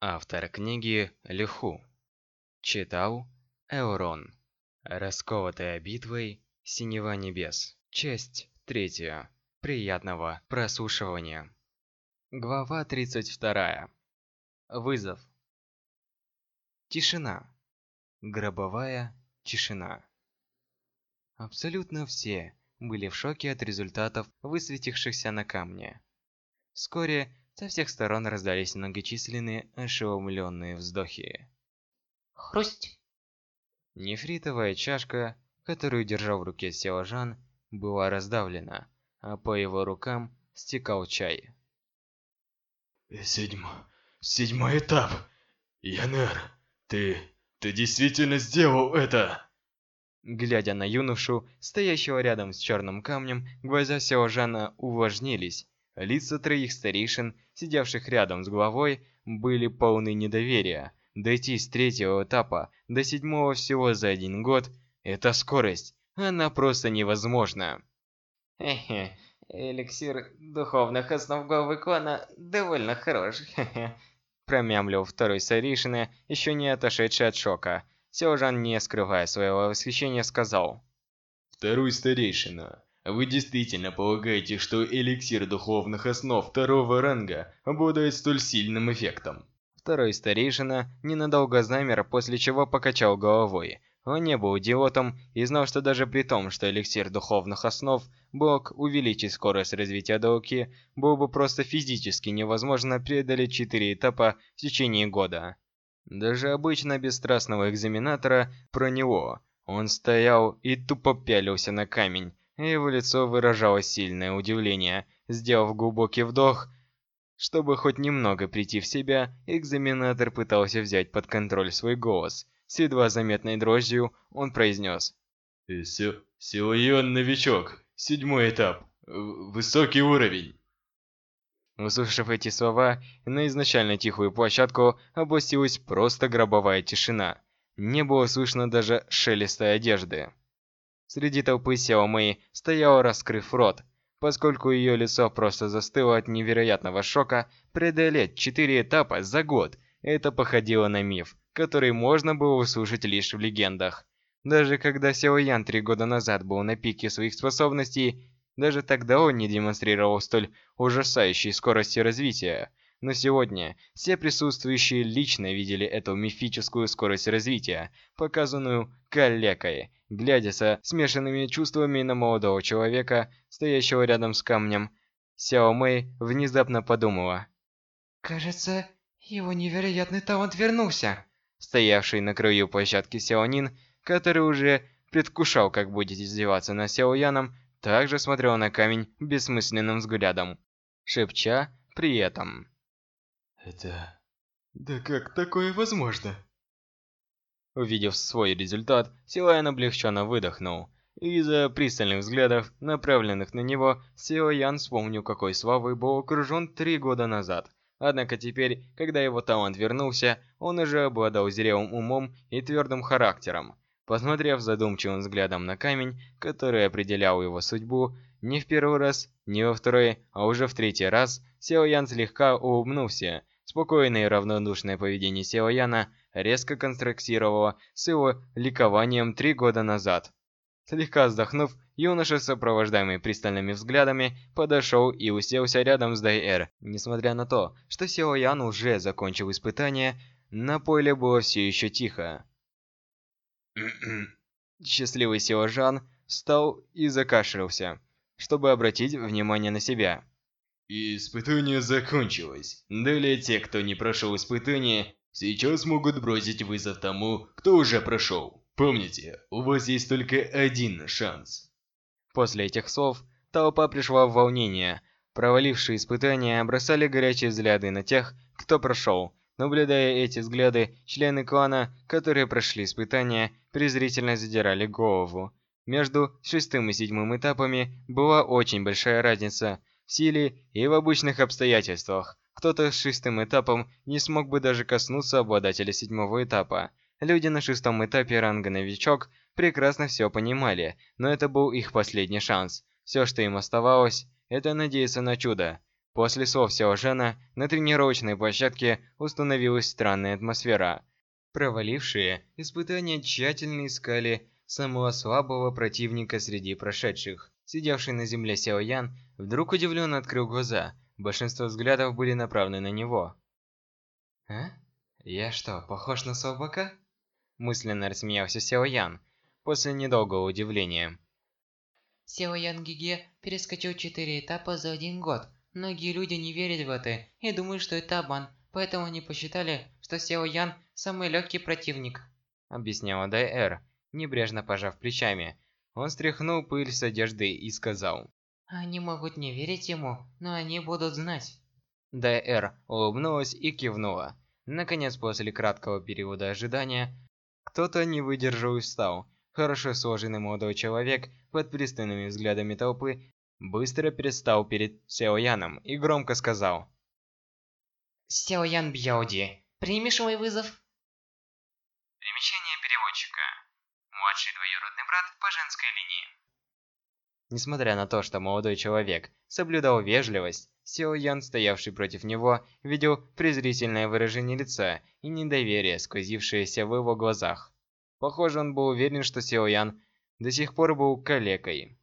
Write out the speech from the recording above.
Автор книги Лиху. Читал Эурон. Расковатая битвой Синева небес. Часть третья. Приятного прослушивания. Глава 32. Вызов. Тишина. Гробовая тишина. Абсолютно все были в шоке от результатов, высветившихся на камне. Вскоре со всех сторон раздались многочисленные ошеломленные вздохи. Хрусть! Нефритовая чашка, которую держал в руке Сеожан, была раздавлена, а по его рукам стекал чай. Седьмой... седьмой этап! Янер, ты... ты действительно сделал это! Глядя на юношу, стоящего рядом с черным камнем, глаза Сеожана увлажнились. Лица троих старейшин, сидевших рядом с главой, были полны недоверия. Дойти с третьего этапа до седьмого всего за один год – это скорость, она просто невозможна. Хе-хе, эликсир духовных основ главы клана довольно хорош, хе-хе. Промямлил второй старейшина, еще не отошедший от шока. Сеожан, не скрывая своего восхищения, сказал. Второй старейшина, вы действительно полагаете, что эликсир духовных основ второго ранга обладает столь сильным эффектом? Второй старейшина ненадолго замер, после чего покачал головой. Он не был идиотом и знал, что даже при том, что эликсир духовных основ мог увеличить скорость развития Дауки, было бы просто физически невозможно преодолеть четыре этапа в течение года. Даже обычно бесстрастного экзаменатора про него. Он стоял и тупо пялился на камень, его лицо выражало сильное удивление. Сделав глубокий вдох, чтобы хоть немного прийти в себя, экзаменатор пытался взять под контроль свой голос. С едва заметной дрожью он произнес. Сил... Силуйон новичок. Седьмой этап. Высокий уровень. Услышав эти слова, на изначально тихую площадку опустилась просто гробовая тишина. Не было слышно даже шелеста одежды. Среди толпы Сяо Мэй стояла, раскрыв рот, поскольку ее лицо просто застыло от невероятного шока преодолеть четыре этапа за год. Это походило на миф, который можно было услышать лишь в легендах. Даже когда Сяо Ян три года назад был на пике своих способностей, даже тогда он не демонстрировал столь ужасающей скорости развития. Но сегодня все присутствующие лично видели эту мифическую скорость развития, показанную калекой, глядя со смешанными чувствами на молодого человека, стоящего рядом с камнем. Сяо Мэй внезапно подумала. «Кажется, его невероятный талант вернулся!» Стоявший на краю площадки Сяонин, который уже предвкушал, как будет издеваться над Сяо Яном, также смотрел на камень бессмысленным взглядом, шепча при этом. Это... Да как такое возможно? Увидев свой результат, Силайан облегченно выдохнул. Из-за пристальных взглядов, направленных на него, Сио Ян вспомнил, какой славой был окружен три года назад. Однако теперь, когда его талант вернулся, он уже обладал зрелым умом и твердым характером. Посмотрев задумчивым взглядом на камень, который определял его судьбу, не в первый раз, не во второй, а уже в третий раз, Сео Ян слегка улыбнулся, Спокойное и равнодушное поведение Сео резко контрастировало с его ликованием три года назад. Слегка вздохнув, юноша, сопровождаемый пристальными взглядами, подошел и уселся рядом с Дайэр. Несмотря на то, что Сео уже закончил испытание, на поле было все еще тихо. Счастливый Сео встал и закашлялся, чтобы обратить внимание на себя. Испытание закончилось. Далее те, кто не прошел испытание, сейчас могут бросить вызов тому, кто уже прошел. Помните, у вас есть только один шанс. После этих слов толпа пришла в волнение. Провалившие испытания бросали горячие взгляды на тех, кто прошел. Наблюдая эти взгляды, члены клана, которые прошли испытания, презрительно задирали голову. Между шестым и седьмым этапами была очень большая разница – силе и в обычных обстоятельствах. Кто-то с шестым этапом не смог бы даже коснуться обладателя седьмого этапа. Люди на шестом этапе ранга новичок прекрасно все понимали, но это был их последний шанс. Все, что им оставалось, это надеяться на чудо. После слов Сяо Жена на тренировочной площадке установилась странная атмосфера. Провалившие испытания тщательно искали самого слабого противника среди прошедших. Сидевший на земле Сяо Ян вдруг удивленно открыл глаза. Большинство взглядов были направлены на него. «А? Я что, похож на слабака?» Мысленно рассмеялся Сяо Ян после недолгого удивления. Сяо Ян Гиге перескочил четыре этапа за один год. Многие люди не верят в это и думают, что это обман, поэтому они посчитали, что Сяо Ян самый легкий противник. Объясняла Дай небрежно пожав плечами. Он стряхнул пыль с одежды и сказал. Они могут не верить ему, но они будут знать. Дай улыбнулась и кивнула. Наконец, после краткого периода ожидания, кто-то не выдержал и встал. Хорошо сложенный молодой человек под пристальными взглядами толпы быстро перестал перед Сяо Яном и громко сказал. «Сяо Ян Бьяоди, примешь мой вызов?» Примечание переводчика. Младший двоюродный брат по женской линии. Несмотря на то, что молодой человек соблюдал вежливость, Сяо Ян, стоявший против него, видел презрительное выражение лица и недоверие, сквозившееся в его глазах. Похоже, он был уверен, что Сяо Ян до сих пор был калекой.